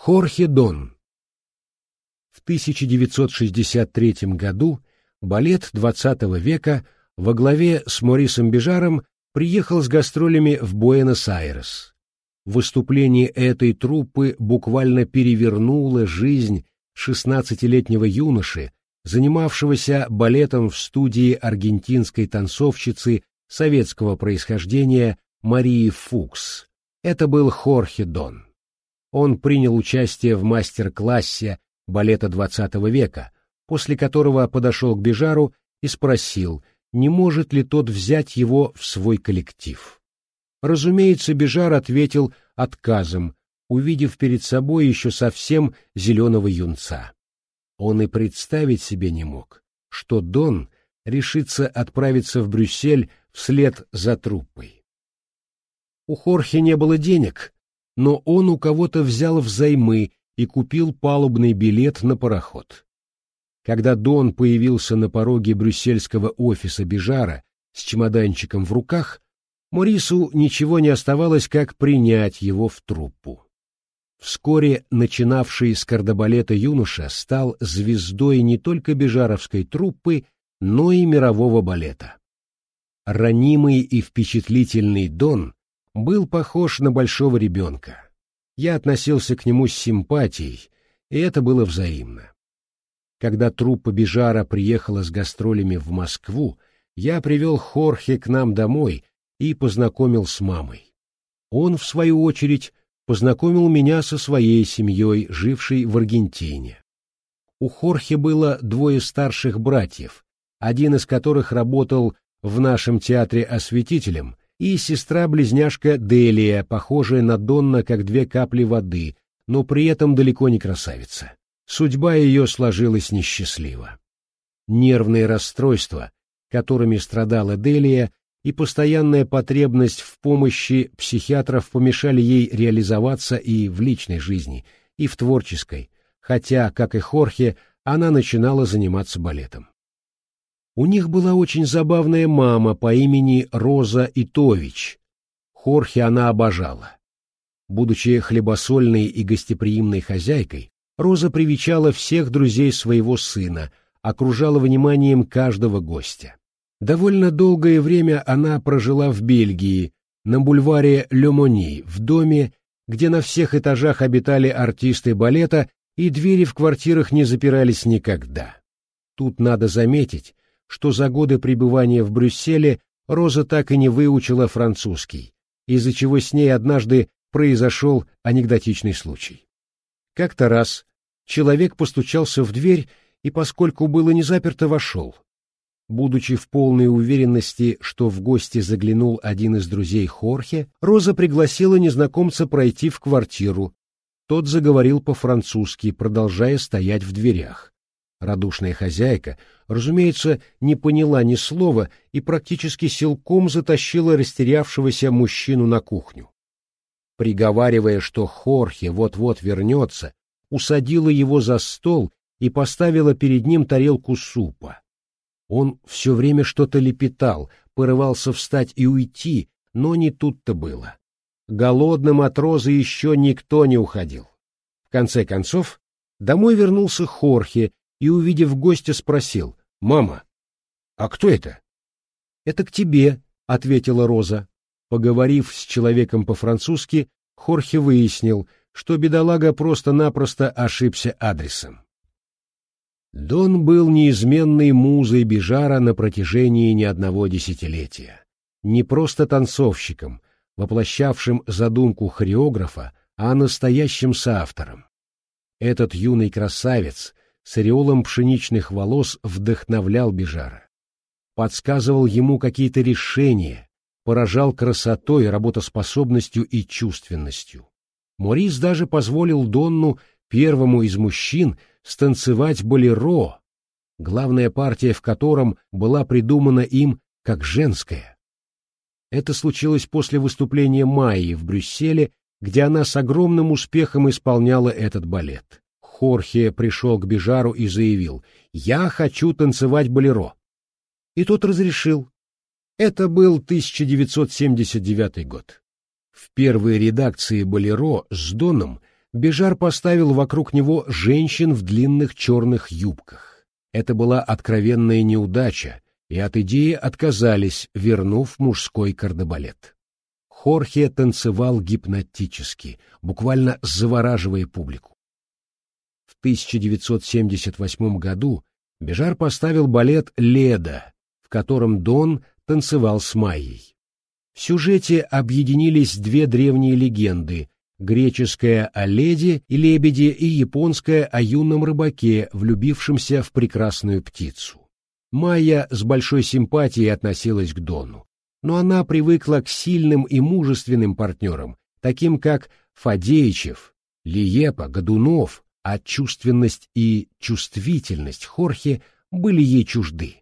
Хорхе Дон В 1963 году балет XX века во главе с Морисом Бежаром приехал с гастролями в Буэнос-Айрес. Выступление этой труппы буквально перевернуло жизнь шестнадцатилетнего юноши, занимавшегося балетом в студии аргентинской танцовщицы советского происхождения Марии Фукс. Это был Хорхе Дон. Он принял участие в мастер-классе балета XX века, после которого подошел к Бежару и спросил, не может ли тот взять его в свой коллектив. Разумеется, Бежар ответил отказом, увидев перед собой еще совсем зеленого юнца. Он и представить себе не мог, что Дон решится отправиться в Брюссель вслед за труппой. У Хорхе не было денег, но он у кого-то взял взаймы и купил палубный билет на пароход. Когда Дон появился на пороге брюссельского офиса Бежара с чемоданчиком в руках, Морису ничего не оставалось, как принять его в труппу. Вскоре начинавший с кардебалета юноша стал звездой не только бежаровской труппы, но и мирового балета. Ранимый и впечатлительный Дон был похож на большого ребенка. Я относился к нему с симпатией, и это было взаимно. Когда труппа Бежара приехала с гастролями в Москву, я привел Хорхе к нам домой и познакомил с мамой. Он, в свою очередь, познакомил меня со своей семьей, жившей в Аргентине. У Хорхе было двое старших братьев, один из которых работал в нашем театре осветителем, и сестра-близняшка Делия, похожая на Донна как две капли воды, но при этом далеко не красавица. Судьба ее сложилась несчастливо. Нервные расстройства, которыми страдала Делия, и постоянная потребность в помощи психиатров помешали ей реализоваться и в личной жизни, и в творческой, хотя, как и Хорхе, она начинала заниматься балетом. У них была очень забавная мама по имени Роза Итович. Хорхе она обожала. Будучи хлебосольной и гостеприимной хозяйкой, Роза привечала всех друзей своего сына, окружала вниманием каждого гостя. Довольно долгое время она прожила в Бельгии, на бульваре Лемони, в доме, где на всех этажах обитали артисты балета, и двери в квартирах не запирались никогда. Тут надо заметить, что за годы пребывания в Брюсселе Роза так и не выучила французский, из-за чего с ней однажды произошел анекдотичный случай. Как-то раз человек постучался в дверь и, поскольку было не заперто, вошел. Будучи в полной уверенности, что в гости заглянул один из друзей Хорхе, Роза пригласила незнакомца пройти в квартиру. Тот заговорил по-французски, продолжая стоять в дверях. Радушная хозяйка, разумеется, не поняла ни слова и практически силком затащила растерявшегося мужчину на кухню. Приговаривая, что Хорхе вот-вот вернется, усадила его за стол и поставила перед ним тарелку супа. Он все время что-то лепетал, порывался встать и уйти, но не тут-то было. Голодным от розы еще никто не уходил. В конце концов, домой вернулся Хорхе и, увидев гостя, спросил, «Мама, а кто это?» «Это к тебе», — ответила Роза. Поговорив с человеком по-французски, Хорхе выяснил, что бедолага просто-напросто ошибся адресом. Дон был неизменной музой Бижара на протяжении не одного десятилетия. Не просто танцовщиком, воплощавшим задумку хореографа, а настоящим соавтором. Этот юный красавец с ореолом пшеничных волос вдохновлял Бижара. Подсказывал ему какие-то решения, поражал красотой, работоспособностью и чувственностью. Морис даже позволил Донну, первому из мужчин, станцевать болеро, главная партия в котором была придумана им как женская. Это случилось после выступления Майи в Брюсселе, где она с огромным успехом исполняла этот балет. Хорхе пришел к Бежару и заявил «Я хочу танцевать болеро». И тот разрешил. Это был 1979 год. В первой редакции «Болеро» с Доном Бежар поставил вокруг него женщин в длинных черных юбках. Это была откровенная неудача, и от идеи отказались, вернув мужской кардебалет. Хорхе танцевал гипнотически, буквально завораживая публику. В 1978 году Бежар поставил балет «Леда», в котором Дон танцевал с Майей. В сюжете объединились две древние легенды греческая о леди и лебеде и японская о юном рыбаке, влюбившемся в прекрасную птицу. Майя с большой симпатией относилась к Дону, но она привыкла к сильным и мужественным партнерам, таким как Фадеичев, Лиепа, Годунов, а чувственность и чувствительность Хорхе были ей чужды.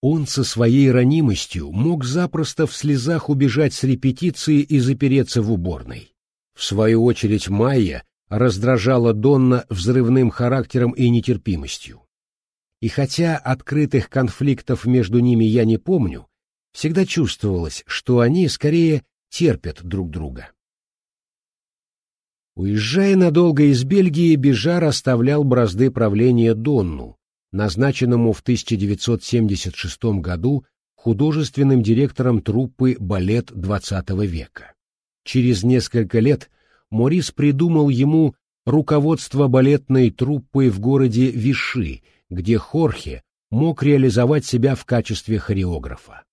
Он со своей ранимостью мог запросто в слезах убежать с репетиции и запереться в уборной. В свою очередь Майя раздражала Донна взрывным характером и нетерпимостью. И хотя открытых конфликтов между ними я не помню, всегда чувствовалось, что они скорее терпят друг друга. Уезжая надолго из Бельгии, Бежар оставлял бразды правления Донну, назначенному в 1976 году художественным директором труппы «Балет XX века». Через несколько лет Морис придумал ему руководство балетной труппой в городе Виши, где Хорхе мог реализовать себя в качестве хореографа.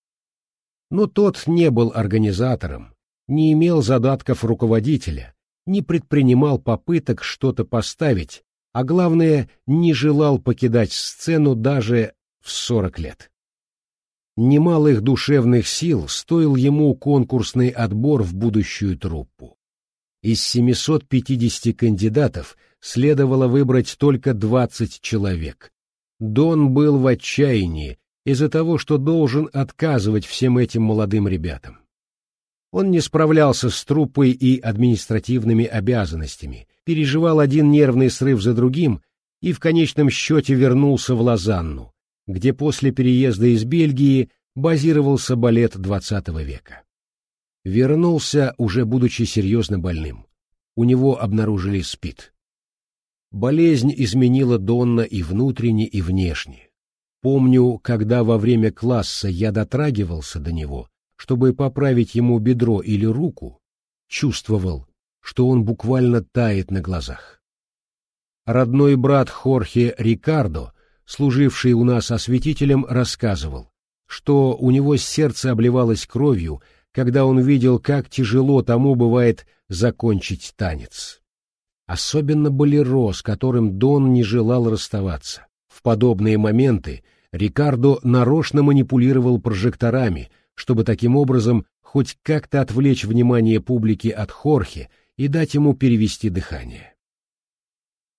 Но тот не был организатором, не имел задатков руководителя, не предпринимал попыток что-то поставить, а главное, не желал покидать сцену даже в сорок лет немалых душевных сил стоил ему конкурсный отбор в будущую труппу. Из 750 кандидатов следовало выбрать только 20 человек. Дон был в отчаянии из-за того, что должен отказывать всем этим молодым ребятам. Он не справлялся с труппой и административными обязанностями, переживал один нервный срыв за другим и в конечном счете вернулся в Лозанну, где после переезда из Бельгии базировался балет XX века. Вернулся, уже будучи серьезно больным. У него обнаружили СПИД. Болезнь изменила Донна и внутренне, и внешне. Помню, когда во время класса я дотрагивался до него, чтобы поправить ему бедро или руку, чувствовал, что он буквально тает на глазах. Родной брат Хорхе Рикардо служивший у нас осветителем, рассказывал, что у него сердце обливалось кровью, когда он видел, как тяжело тому бывает закончить танец. Особенно болеро, с которым Дон не желал расставаться. В подобные моменты Рикардо нарочно манипулировал прожекторами, чтобы таким образом хоть как-то отвлечь внимание публики от Хорхе и дать ему перевести дыхание.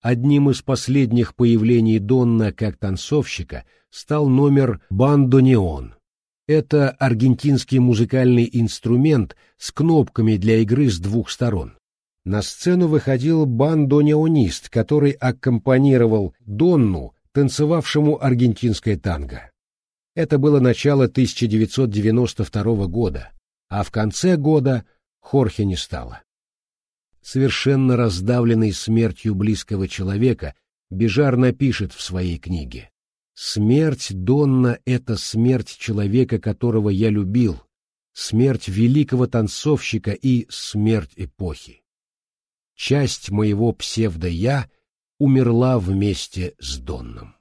Одним из последних появлений Донна как танцовщика стал номер «Бандонеон». Это аргентинский музыкальный инструмент с кнопками для игры с двух сторон. На сцену выходил бандонеонист, который аккомпанировал Донну, танцевавшему аргентинское танго. Это было начало 1992 года, а в конце года Хорхе не стало совершенно раздавленный смертью близкого человека, Бежар напишет в своей книге «Смерть Донна — это смерть человека, которого я любил, смерть великого танцовщика и смерть эпохи. Часть моего псевдо-я умерла вместе с Донном».